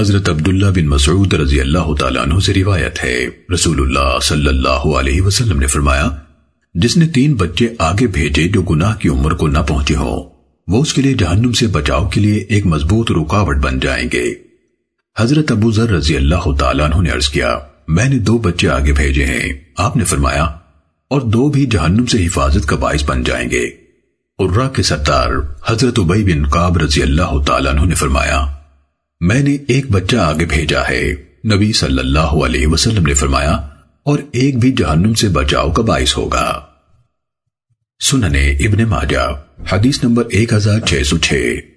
حضرت عبداللہ بن مسعود رضی اللہ تعالیٰ عنہ سے روایت ہے۔ رسول اللہ صلی اللہ علیہ وسلم نے فرمایا، جس نے تین بچے آگے بھیجے جو گناہ کی عمر کو نہ پہنچے ہو وہ اس کے لیے جہنم سے بچاؤ کے لیے ایک مضبوط رکاوٹ بن جائیں گے۔ حضرت ابو ذر رضی اللہ تعالیٰ عنہ نے عرض کیا، میں نے دو بچے آگے بھیجے ہیں۔ آپ نے فرمایا، اور دو بھی جہنم سے حفاظت کا باعث بن جائیں گے۔ عرہ کے سردار حضرت عبی بن قاب رضی اللہ تعالیٰ عنہ نے فرمایا میں نے ایک بچہ آگے بھیجا ہے۔ نبی صلی اللہ علیہ وسلم نے فرمایا، اور ایک بھی جہنم سے بچاؤ کا باعث ہوگا۔ سننے ابن ماجہ، حدیث نمبر 1606